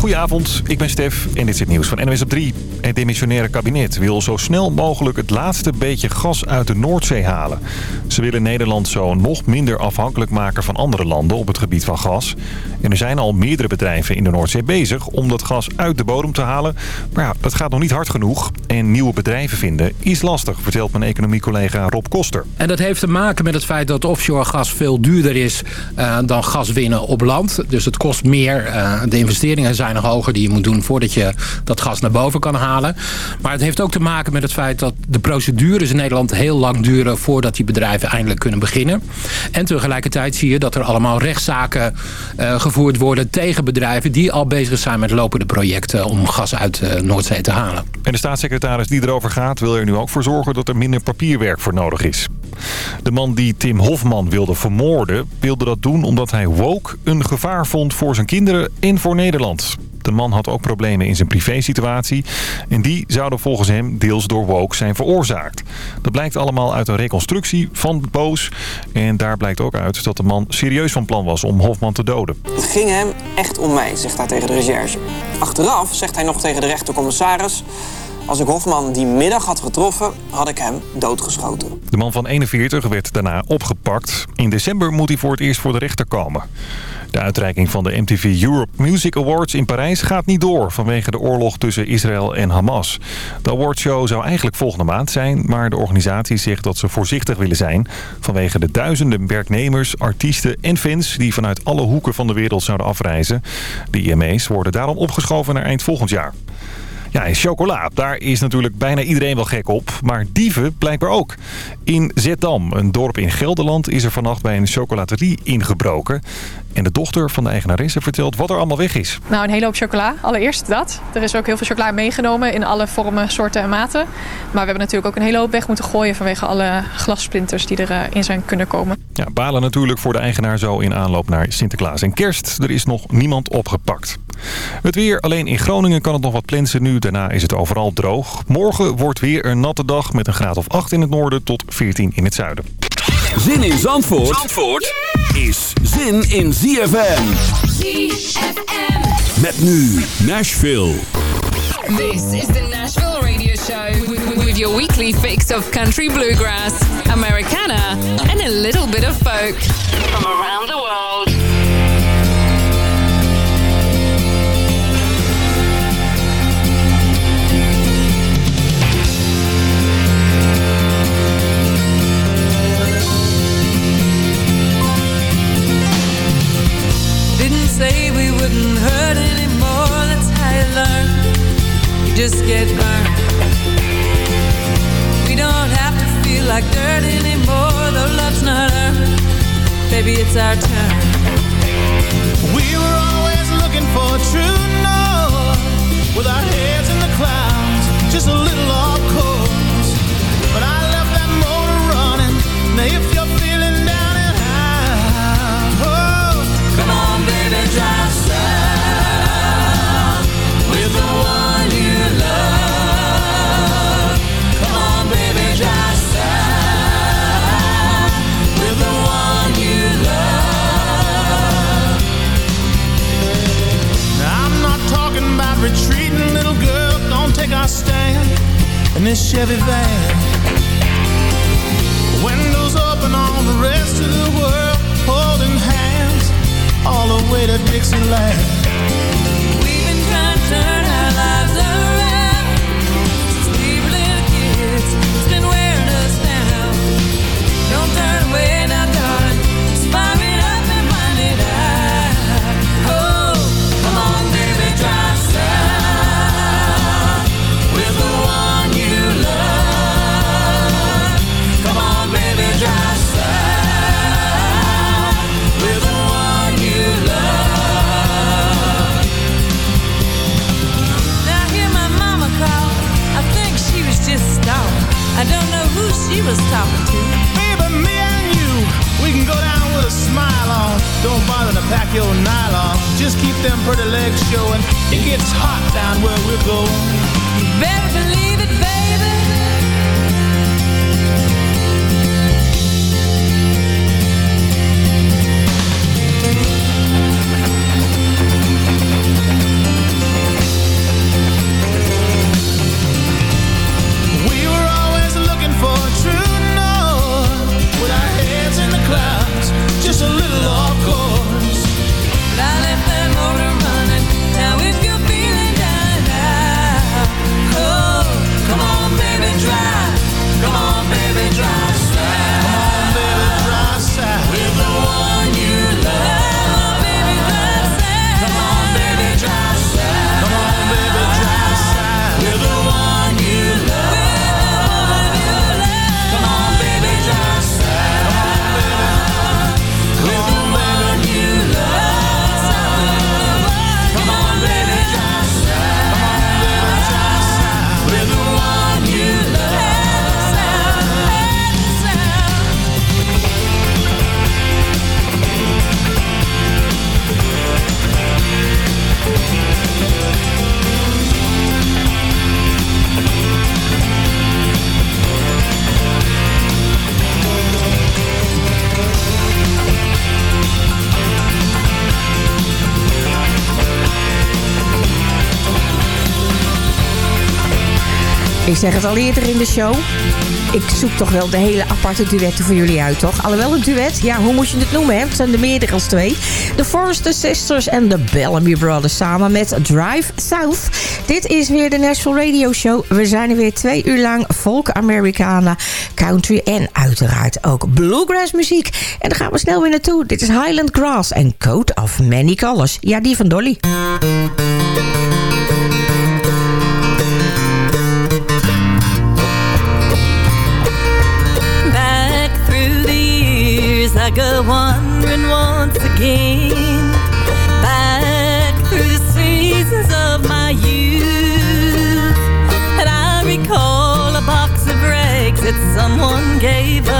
Goedenavond, ik ben Stef en dit is het nieuws van NWS op 3. Het demissionaire kabinet wil zo snel mogelijk het laatste beetje gas uit de Noordzee halen. Ze willen Nederland zo nog minder afhankelijk maken van andere landen op het gebied van gas. En er zijn al meerdere bedrijven in de Noordzee bezig om dat gas uit de bodem te halen. Maar ja, dat gaat nog niet hard genoeg. En nieuwe bedrijven vinden is lastig, vertelt mijn economiecollega Rob Koster. En dat heeft te maken met het feit dat offshore gas veel duurder is uh, dan gas winnen op land. Dus het kost meer. Uh, de investeringen zijn hoger die je moet doen voordat je dat gas naar boven kan halen. Maar het heeft ook te maken met het feit dat de procedures in Nederland heel lang duren voordat die bedrijven eindelijk kunnen beginnen. En tegelijkertijd zie je dat er allemaal rechtszaken uh, gevoerd worden tegen bedrijven die al bezig zijn met lopende projecten om gas uit de Noordzee te halen. En de staatssecretaris die erover gaat wil er nu ook voor zorgen dat er minder papierwerk voor nodig is. De man die Tim Hofman wilde vermoorden wilde dat doen omdat hij woke een gevaar vond voor zijn kinderen en voor Nederland. De man had ook problemen in zijn privésituatie. En die zouden volgens hem deels door woke zijn veroorzaakt. Dat blijkt allemaal uit een reconstructie van Boos. En daar blijkt ook uit dat de man serieus van plan was om Hofman te doden. Het ging hem echt om mij, zegt hij tegen de recherche. Achteraf zegt hij nog tegen de rechtercommissaris... Als ik Hofman die middag had getroffen, had ik hem doodgeschoten. De man van 41 werd daarna opgepakt. In december moet hij voor het eerst voor de rechter komen. De uitreiking van de MTV Europe Music Awards in Parijs gaat niet door... vanwege de oorlog tussen Israël en Hamas. De awardshow zou eigenlijk volgende maand zijn... maar de organisatie zegt dat ze voorzichtig willen zijn... vanwege de duizenden werknemers, artiesten en fans... die vanuit alle hoeken van de wereld zouden afreizen. De IMA's worden daarom opgeschoven naar eind volgend jaar. Ja, en chocola, daar is natuurlijk bijna iedereen wel gek op. Maar dieven blijkbaar ook. In Zeddam, een dorp in Gelderland, is er vannacht bij een chocolaterie ingebroken. En de dochter van de eigenaresse vertelt wat er allemaal weg is. Nou, een hele hoop chocola. Allereerst dat. Er is ook heel veel chocola meegenomen in alle vormen, soorten en maten. Maar we hebben natuurlijk ook een hele hoop weg moeten gooien... vanwege alle glassplinters die erin zijn kunnen komen. Ja, balen natuurlijk voor de eigenaar zo in aanloop naar Sinterklaas en kerst. Er is nog niemand opgepakt. Het weer, alleen in Groningen kan het nog wat plensen nu. Daarna is het overal droog. Morgen wordt weer een natte dag met een graad of 8 in het noorden tot 14 in het zuiden. Zin in Zandvoort, Zandvoort is zin in ZFM. ZFM. Met nu Nashville. This is the Nashville Radio Show. With your weekly fix of country bluegrass, Americana and a little bit of folk. From around the world. Say we wouldn't hurt anymore. That's how you learn. You just get burned. We don't have to feel like dirt anymore Though love's not earned. Baby, it's our turn. We were always looking for true north With our heads in this Chevy van Windows open on the rest of the world Holding hands all the way to Dixieland. She was talking to Baby, me and you, we can go down with a smile on. Don't bother to pack your nylon. Just keep them pretty legs showing. It gets hot down where we're going. You better believe it, baby zeg het al eerder in de show. Ik zoek toch wel de hele aparte duetten voor jullie uit, toch? Alhoewel een duet, ja, hoe moet je het noemen, hè? Het zijn er meerdere als twee. De Forrester Sisters en de Bellamy Brothers samen met Drive South. Dit is weer de Nashville Radio Show. We zijn er weer twee uur lang folk, Americana, country en uiteraard ook bluegrass muziek. En daar gaan we snel weer naartoe. Dit is Highland Grass en Coat of Many Colors. Ja, die van Dolly. I go wandering once again. Back through the seasons of my youth. And I recall a box of rags that someone gave us.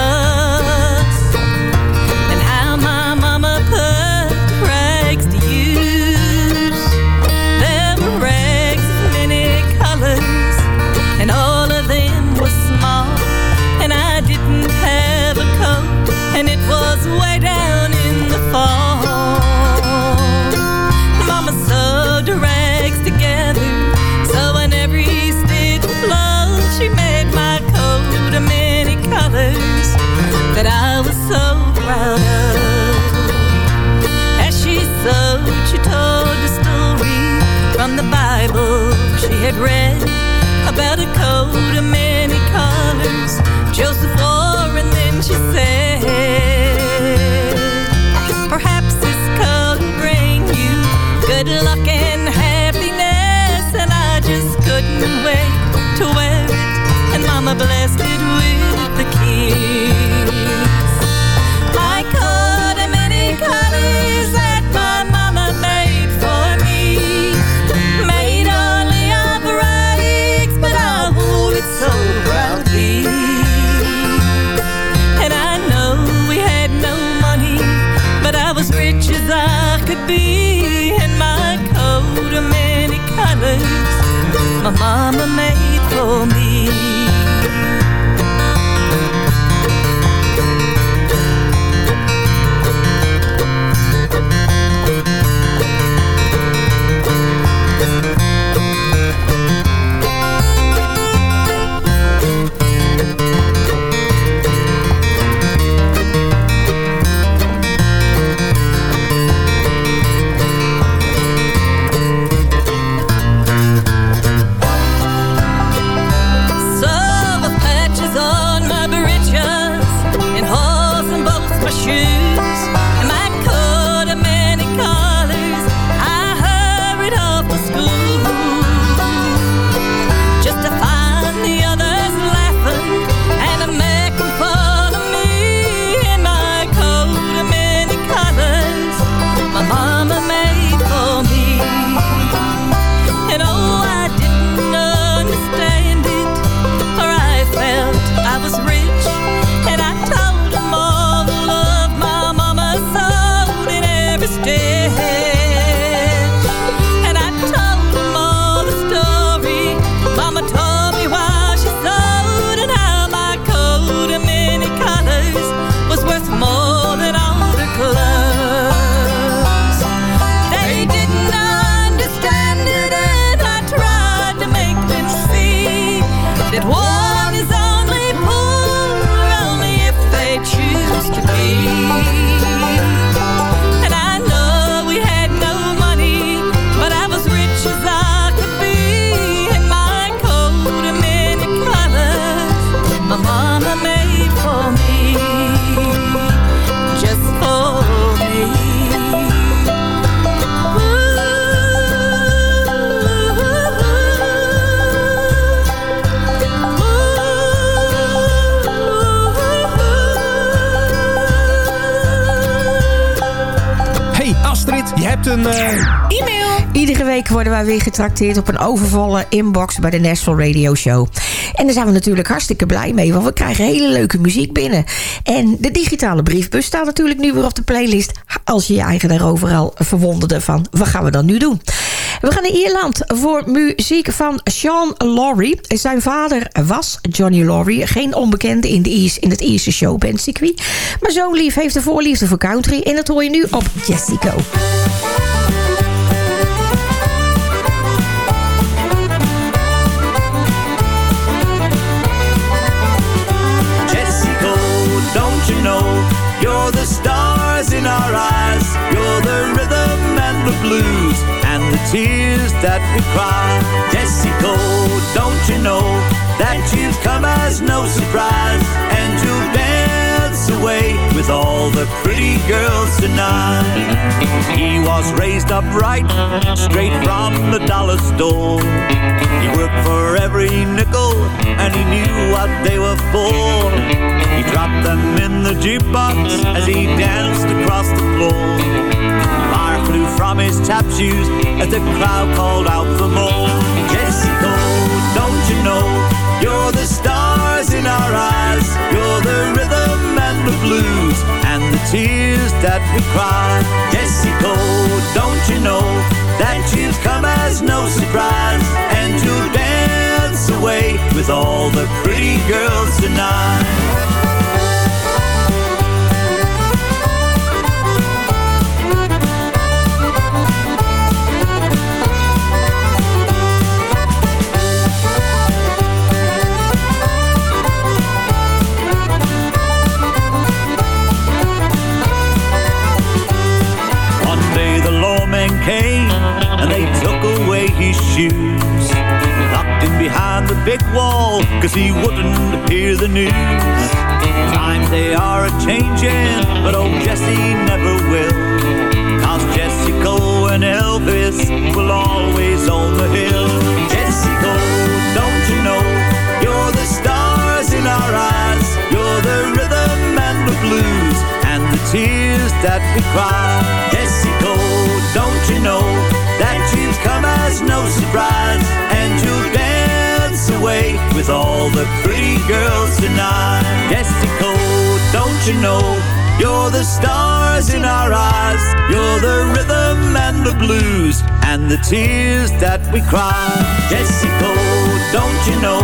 Had read about a coat of many colors Joseph wore, and then she said, Perhaps this coat will bring you good luck and happiness. And I just couldn't wait to wear it, and Mama blessed it with worden wij weer getrakteerd op een overvolle inbox bij de Nashville Radio Show. En daar zijn we natuurlijk hartstikke blij mee, want we krijgen hele leuke muziek binnen. En de digitale briefbus staat natuurlijk nu weer op de playlist. Als je je eigen daarover al verwonderde van, wat gaan we dan nu doen? We gaan naar Ierland voor muziek van Sean Laurie. Zijn vader was Johnny Laurie. Geen onbekende in, de Iers, in het Ierse showbandcircuit. Maar zo'n lief heeft de voorliefde voor country. En dat hoor je nu op Jessico. Tears that we cry. Jessica, don't you know that you've come as no surprise? And you'll dance away with all the pretty girls tonight. He was raised upright, straight from the dollar store. He worked for every nickel, and he knew what they were for. He dropped them in the jukebox as he danced across the floor. Fire flew from his tap shoes as the crowd called out for more. Jessica, don't you know you're the stars in our eyes? You're the rhythm the blues and the tears that we cry. Jessica, don't you know that you've come as no surprise and you'll dance away with all the pretty girls tonight. Shoes. Locked him behind the big wall cause he wouldn't hear the news. Times they are a changing, but old Jesse never will. Cause Jessica and Elvis will always own the hill. Jessica, don't you know you're the stars in our eyes? You're the rhythm and the blues and the tears that we cry. Jessica, don't you know no surprise and you'll dance away with all the pretty girls tonight. Jessica, don't you know you're the stars in our eyes? You're the rhythm and the blues and the tears that we cry. Jessica, don't you know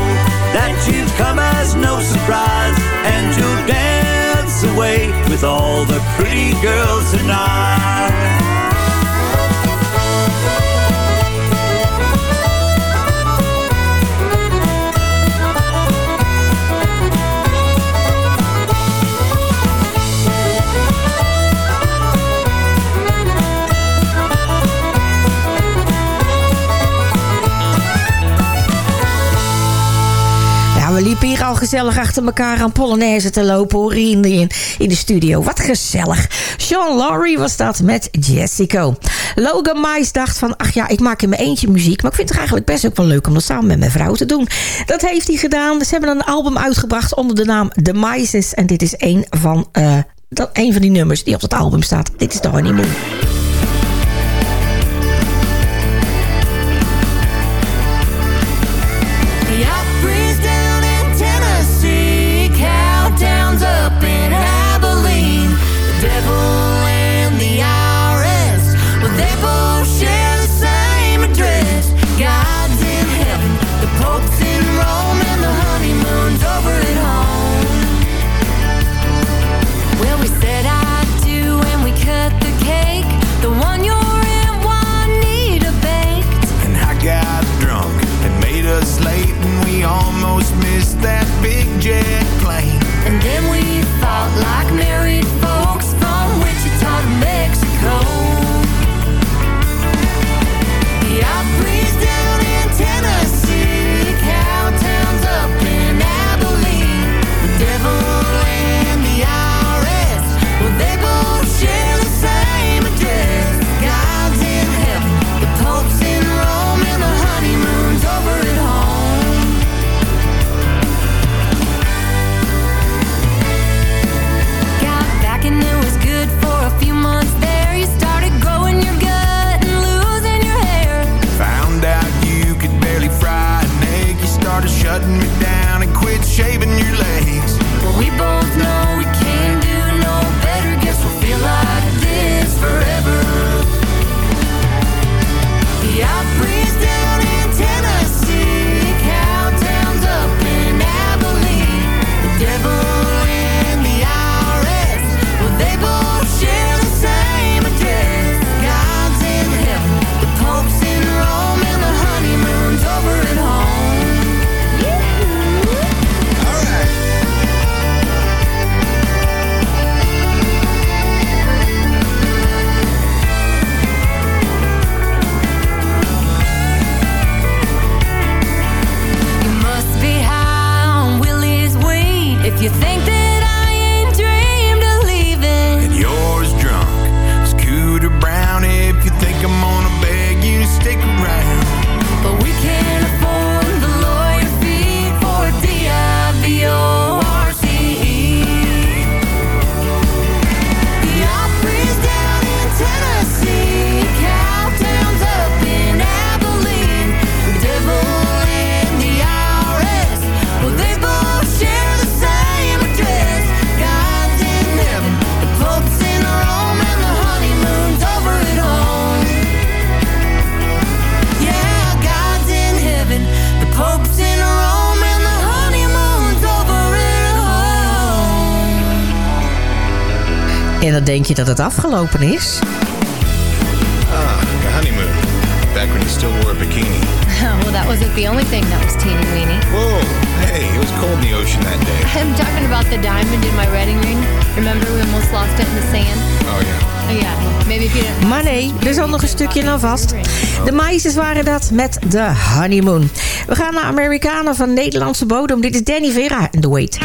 that you've come as no surprise and you'll dance away with all the pretty girls tonight? Al gezellig achter elkaar aan Polonaise te lopen hoor, in de, in de studio. Wat gezellig. Sean Laurie was dat met Jessica. Logan Mice dacht van, ach ja, ik maak in mijn eentje muziek... maar ik vind het eigenlijk best ook wel leuk om dat samen met mijn vrouw te doen. Dat heeft hij gedaan. Ze hebben een album uitgebracht onder de naam The Mices... en dit is een van, eh, dat, een van die nummers die op het album staat. Dit is de Honeymoon. Denk je dat het afgelopen is. Ah, the honeymoon. Back when you still wore a bikini. well, that wasn't the only thing that was teeny weeny. Whoa, hey, it was cold in the ocean that day. I'm talking about the diamond in my wedding ring. Remember we almost lost it in the sand? Oh yeah. Oh. Maar nee, er zat nog een stukje aan vast. De meisjes waren dat met de honeymoon. We gaan naar Amerikanen van Nederlandse bodem. Dit is Danny Vera en The Wait.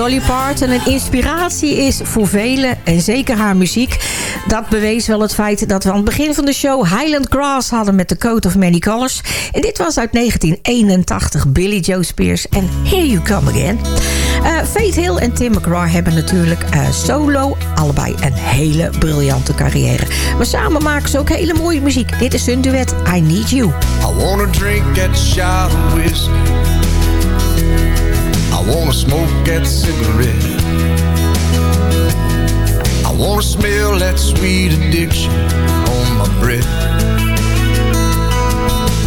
Dolly Parton een inspiratie is voor velen en zeker haar muziek. Dat bewees wel het feit dat we aan het begin van de show Highland Grass hadden met The Coat of Many Colors. En dit was uit 1981 Billy Joe Spears en Here You Come Again. Eh Faith Hill en Tim McGraw hebben natuurlijk eh, solo allebei een hele briljante carrière. Maar samen maken ze ook hele mooie muziek. Dit is hun duet I Need You. I wanna drink that shot of whiskey. Wanna smoke that cigarette. I wanna smell that sweet addiction on my breath.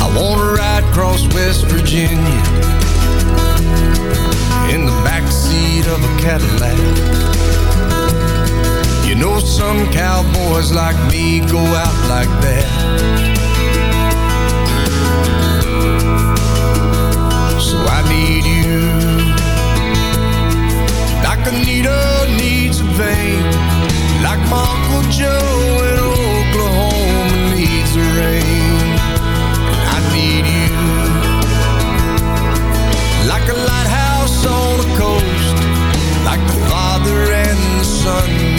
I wanna ride across West Virginia in the backseat of a Cadillac. You know some cowboys like me go out like that. So I need you Like Anita er needs a vein Like my Uncle Joe in Oklahoma needs the rain I need you. Like a lighthouse on the coast. Like the Father and the Son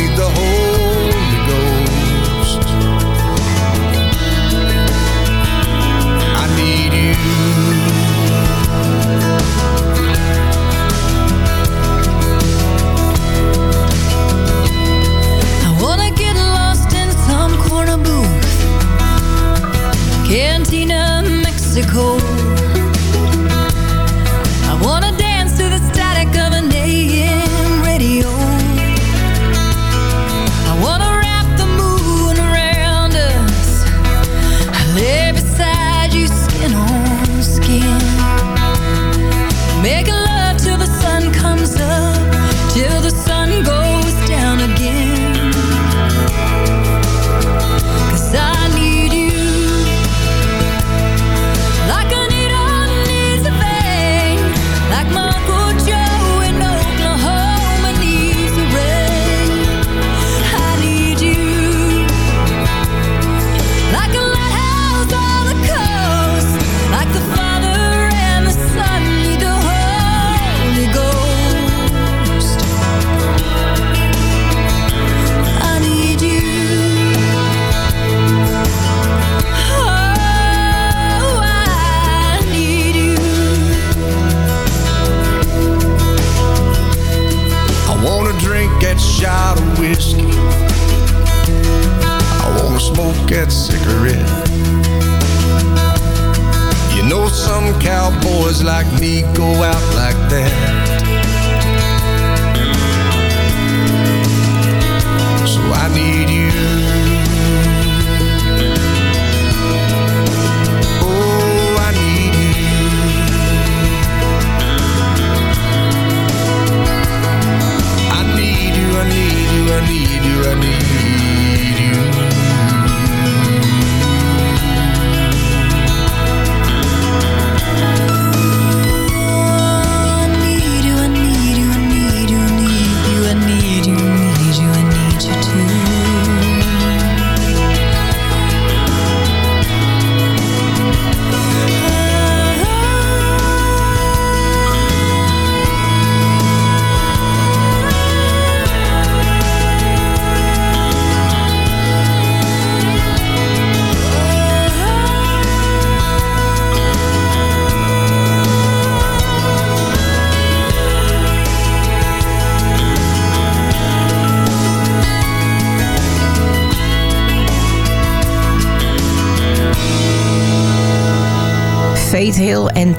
Argentina, Mexico.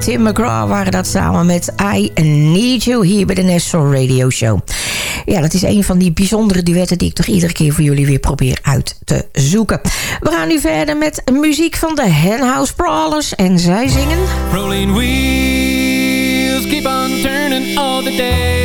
Tim McGraw waren dat samen met I Need You hier bij de National Radio Show. Ja, dat is een van die bijzondere duetten die ik toch iedere keer voor jullie weer probeer uit te zoeken. We gaan nu verder met muziek van de Henhouse Brawlers en zij zingen... Rolling wheels keep on turning all the day.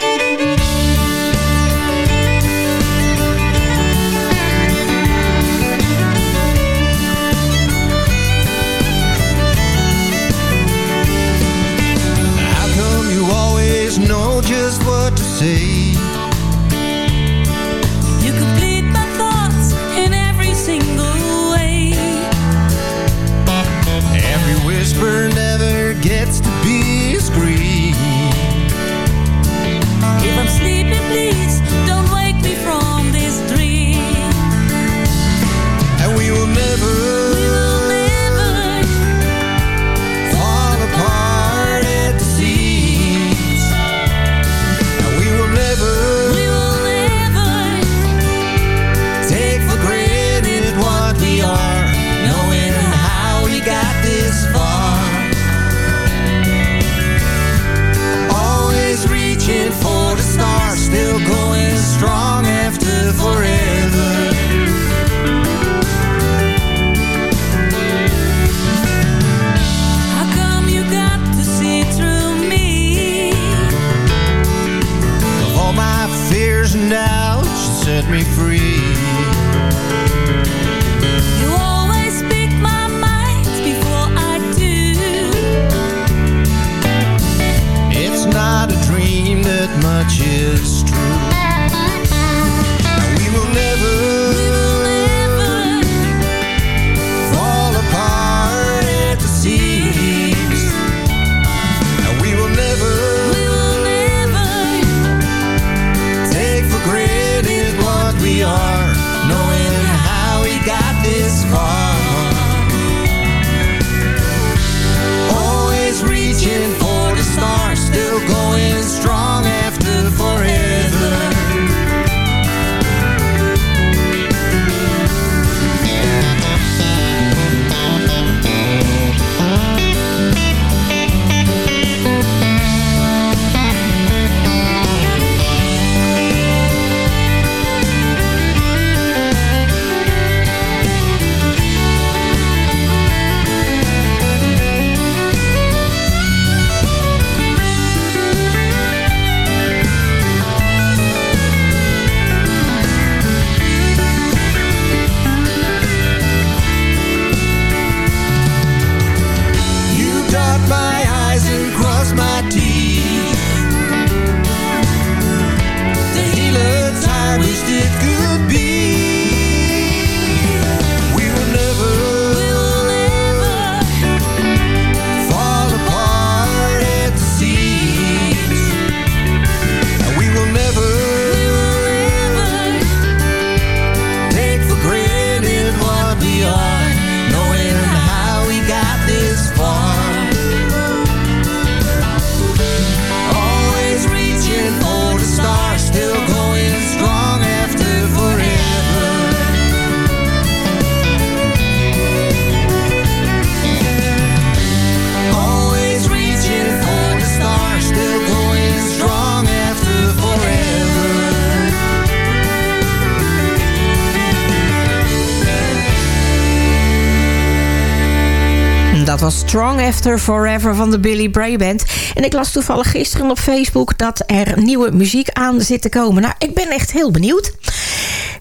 After Forever van de Billy Bray Band. En ik las toevallig gisteren op Facebook dat er nieuwe muziek aan zit te komen. Nou, ik ben echt heel benieuwd.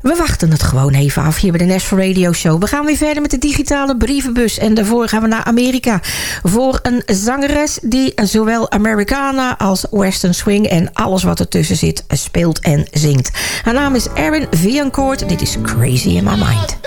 We wachten het gewoon even af hier bij de Nashville Radio Show. We gaan weer verder met de digitale brievenbus. En daarvoor gaan we naar Amerika. Voor een zangeres die zowel Americana als Western Swing... en alles wat ertussen zit speelt en zingt. Haar naam is Erin Viancourt. Dit is Crazy in My Mind.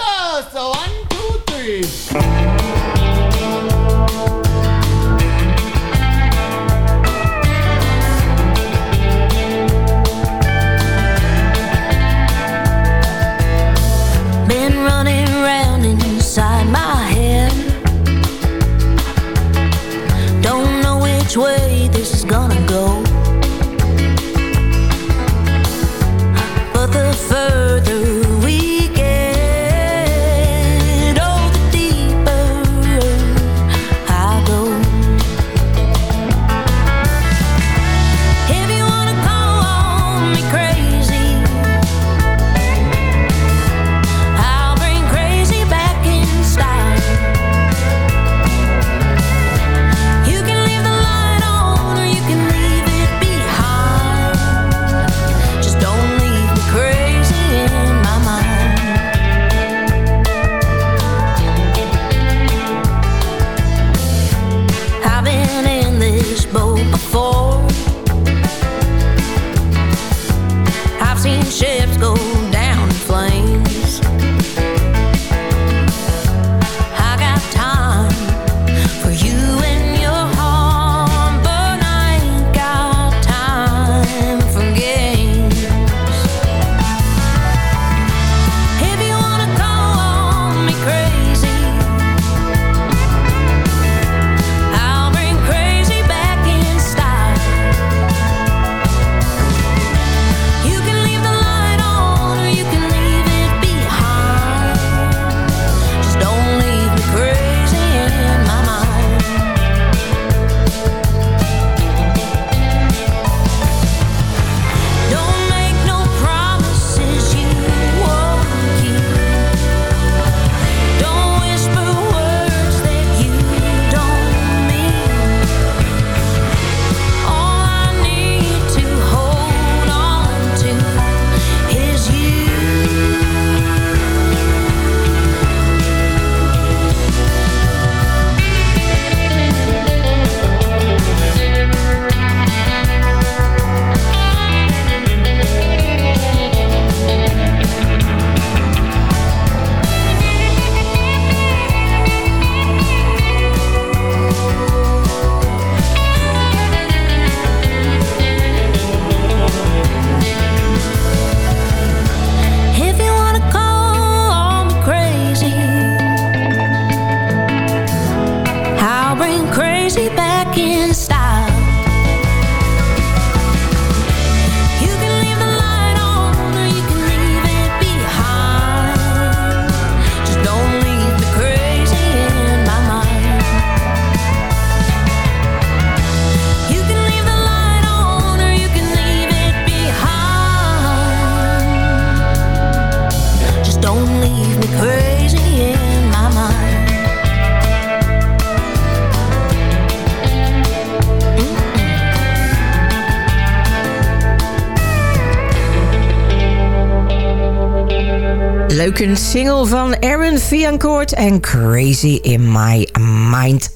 Een single van Aaron Viancourt en Crazy in My Mind.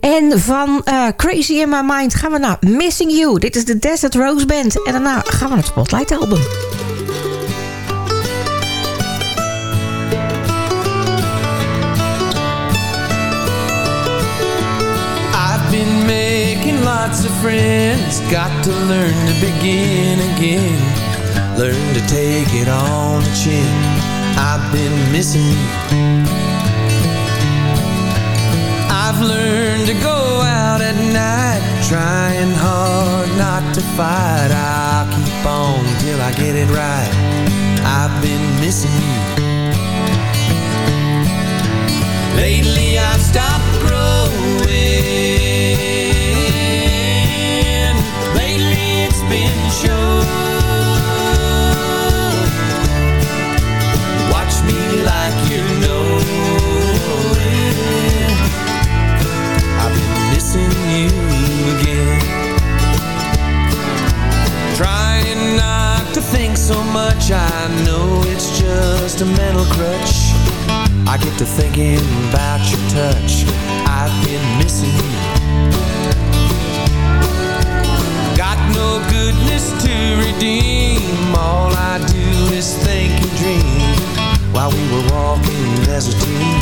En van eh, Crazy in My Mind gaan we naar Missing You. Dit is de Desert Rose Band. En daarna gaan we naar het Spotlight album. I've been making lots of friends. Got to learn to begin again. Learn to take it on the chin. I've been missing you. I've learned to go out at night. Trying hard not to fight. I'll keep on till I get it right. I've been missing you. Lately I've stopped growing. Lately it's been show. You again. Trying not to think so much. I know it's just a mental crutch. I get to thinking about your touch. I've been missing you. Got no goodness to redeem. All I do is think and dream. While we were walking as a team,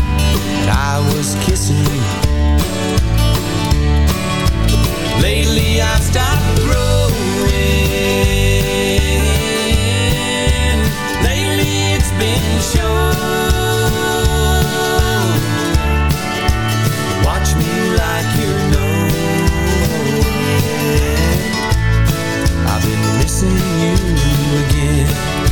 and I was kissing you. Lately I've stopped growing. Lately it's been shown. Watch me like you're knowing. I've been missing you again.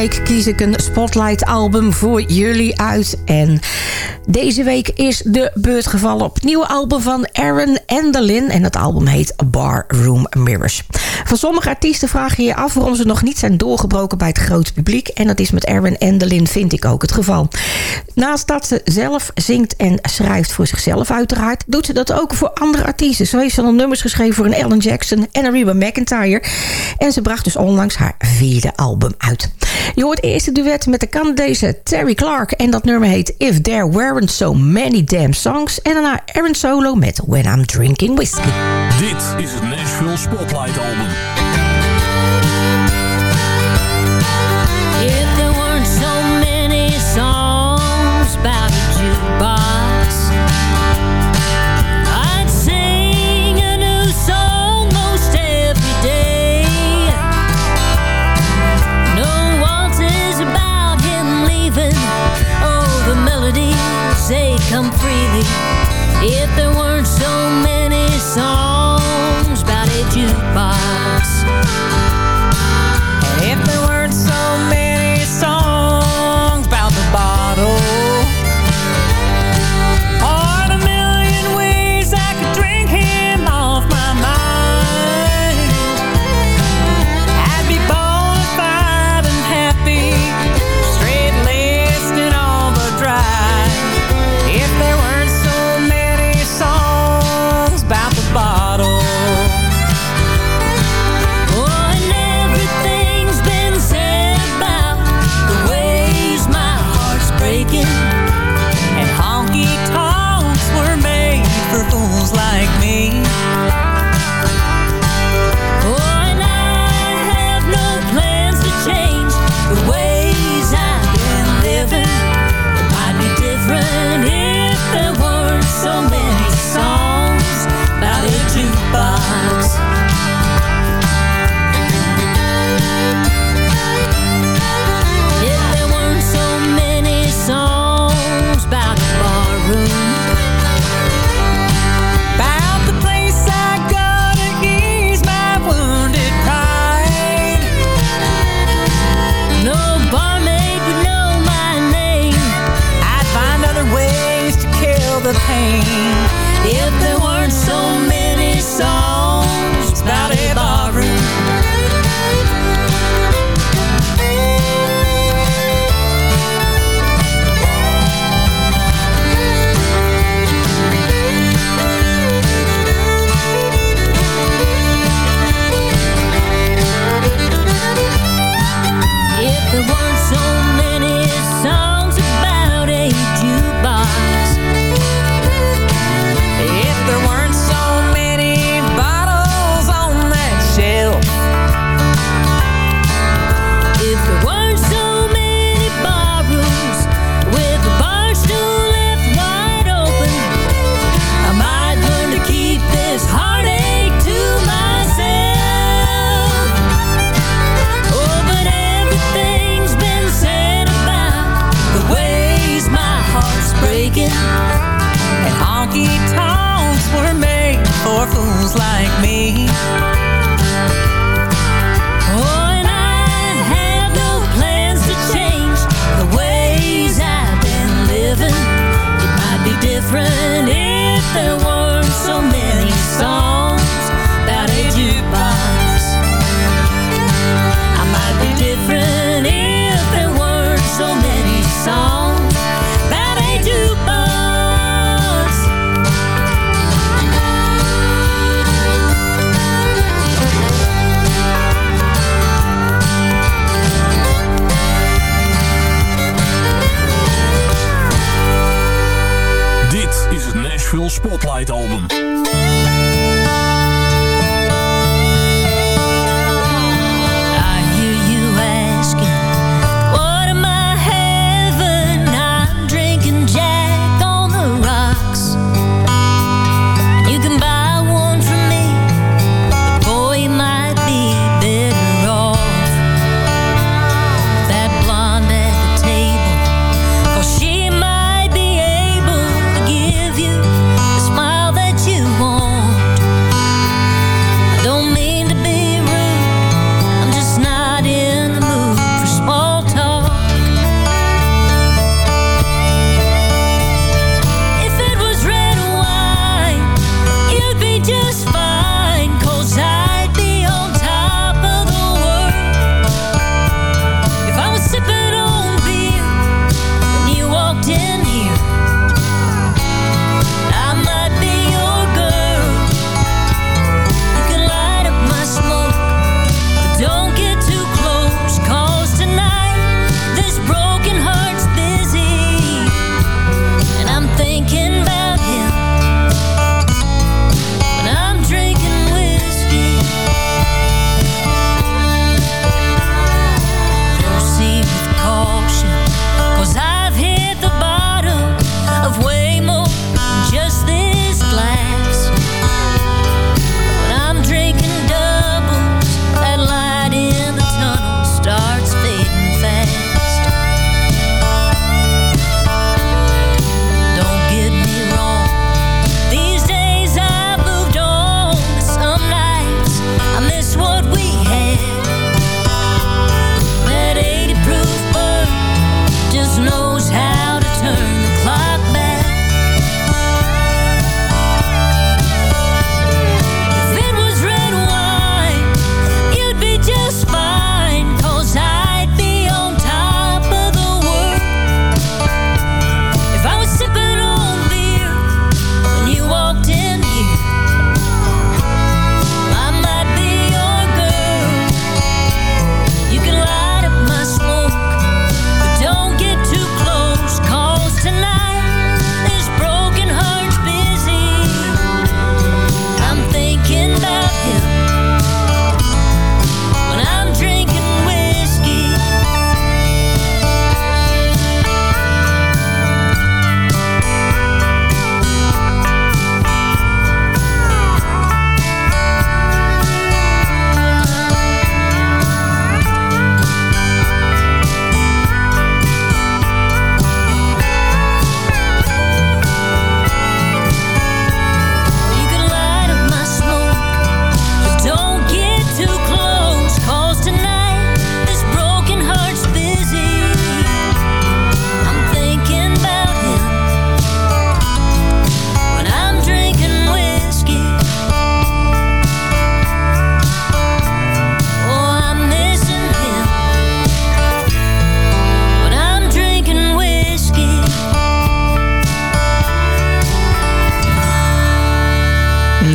Week kies ik een Spotlight album voor jullie uit. En deze week is de beurt gevallen op het nieuwe album van Aaron Enderlin. En dat album heet Barroom Mirrors. Van sommige artiesten vraag je je af waarom ze nog niet zijn doorgebroken bij het grote publiek. En dat is met Aaron Enderlin vind ik ook het geval. Naast dat ze zelf zingt en schrijft voor zichzelf uiteraard... doet ze dat ook voor andere artiesten. Zo heeft ze al nummers geschreven voor een Ellen Jackson en een Reba McIntyre. En ze bracht dus onlangs haar vierde album uit. Je hoort eerst het duet met de Canadese Terry Clark. En dat nummer heet If There Weren't So Many Damn Songs. En daarna Aaron Solo met When I'm Drinking Whiskey. Dit is het Nashville Spotlight Album.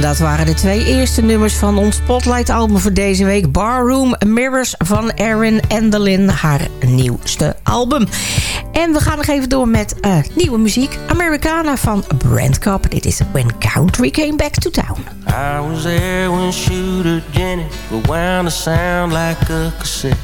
dat waren de twee eerste nummers van ons Spotlight-album voor deze week. Barroom Mirrors van Erin Endelin, haar nieuwste album. En we gaan nog even door met eh, nieuwe muziek. Americana van Brand Cup. Dit is When Country Came Back to Town. I was there when shooter Jenny sound like a cassette.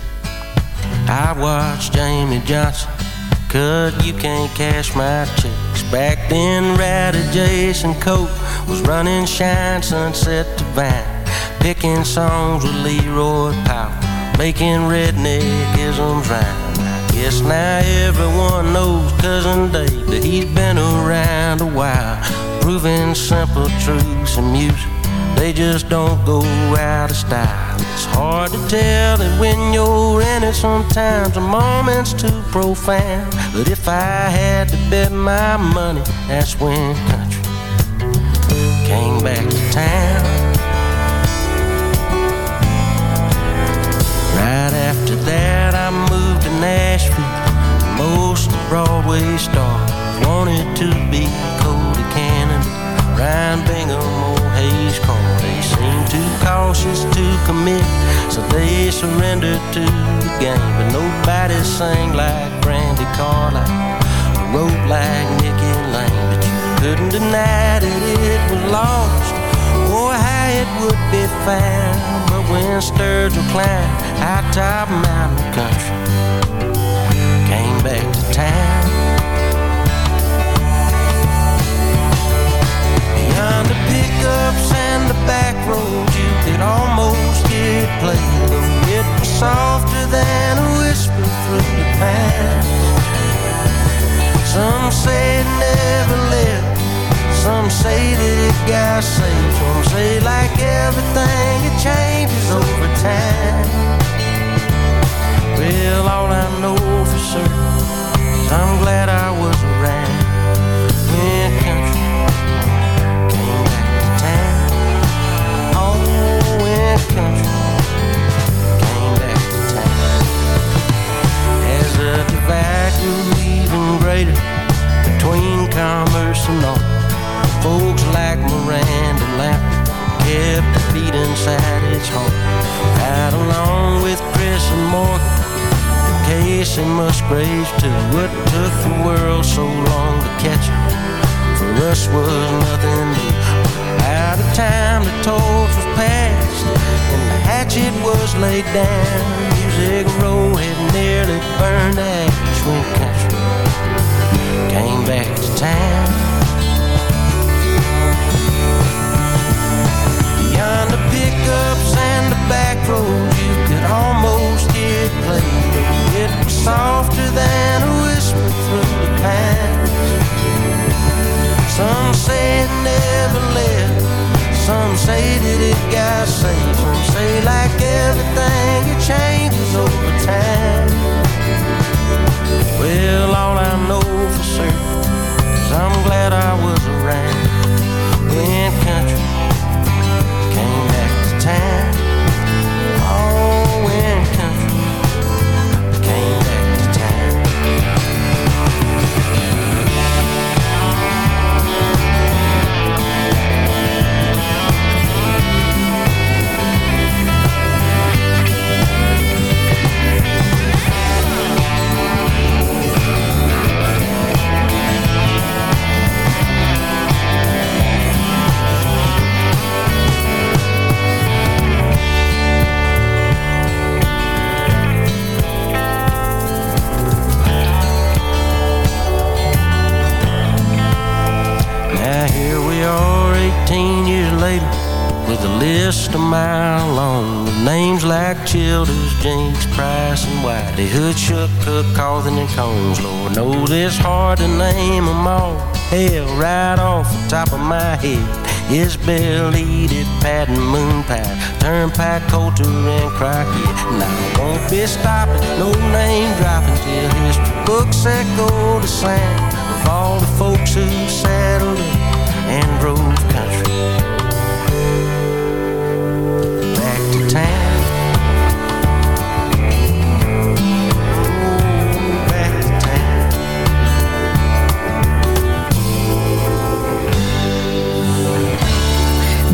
I watched Jamie Johnson Cause you can't cash my checks. Back then, Ratty Jason Cope was running Shine Sunset to Vine, picking songs with Leroy Powell, making redneckisms rhyme. I guess now everyone knows Cousin Dave that he's been around a while, proving simple truths in music. They just don't go out of style. It's hard to tell that when you're in it, sometimes a moment's too profound. But if I had to bet my money, that's when country came back to town. Right after that, I moved to Nashville. Most of Broadway stars wanted to be Cody Cannon, Ryan Bingham, Hayes They seemed too cautious to commit, so they surrendered to the game. But nobody sang like Brandy Carlisle, or wrote like Nicky Lane. But you couldn't deny that it was lost, or how it would be found. But when Sturgill climbed high top mountain country, came back to town. up head Is Bell, Edith, Patton, Moon Pie. Turnpike, Coulter and Crockett. Now I won't be stopping, no name dropping Till history books echo the sound Of all the folks who settled in and drove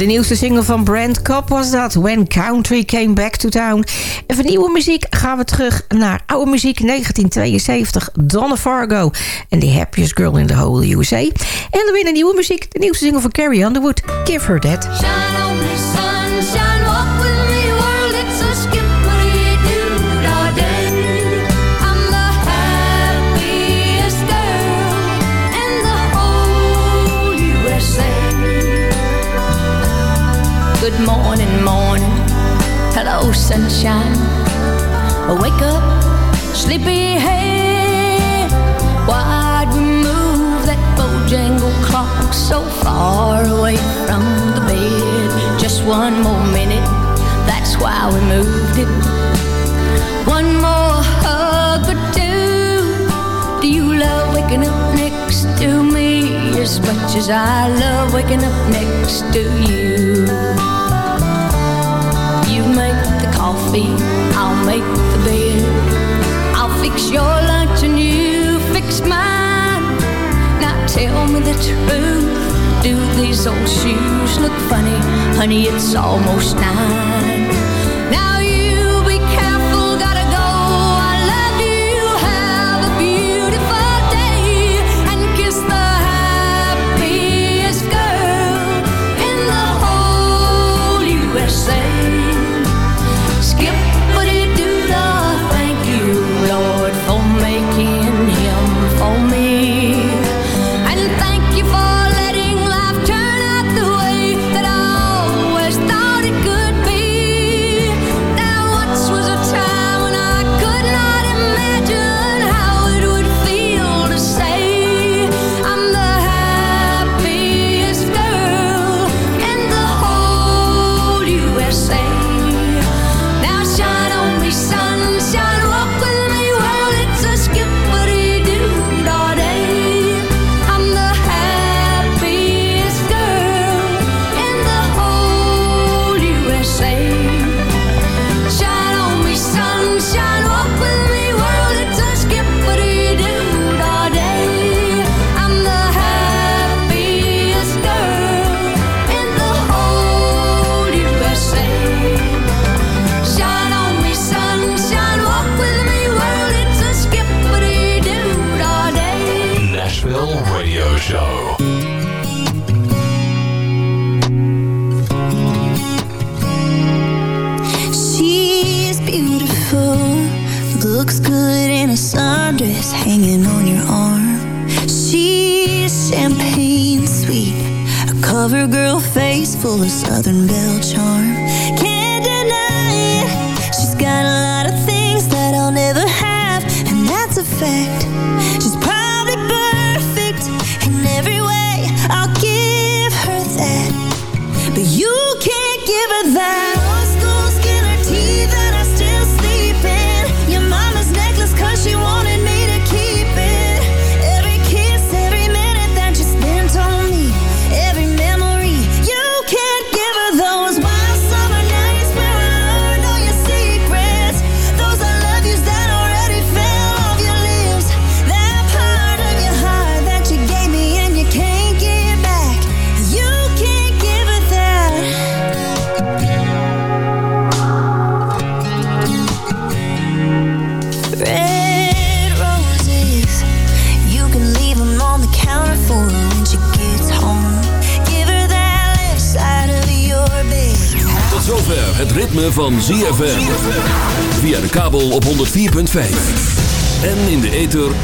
nieuwste single van Brand Cobb was dat. When Country Came Back to Town. En van nieuwe muziek gaan we terug naar oude muziek 1972. Donna Fargo en The Happiest Girl in the Whole USA. En dan weer een nieuwe muziek. De nieuwste single van Carrie Underwood. Give Her That. Good morning, morning. Hello, sunshine. Wake up, sleepy head. Why'd we move that bojangle clock so far away from the bed? Just one more minute, that's why we moved it. One more hug, or two. do you love waking up next to me? as much as I love waking up next to you. You make the coffee, I'll make the bed. I'll fix your lunch and you fix mine. Now tell me the truth. Do these old shoes look funny? Honey, it's almost nine.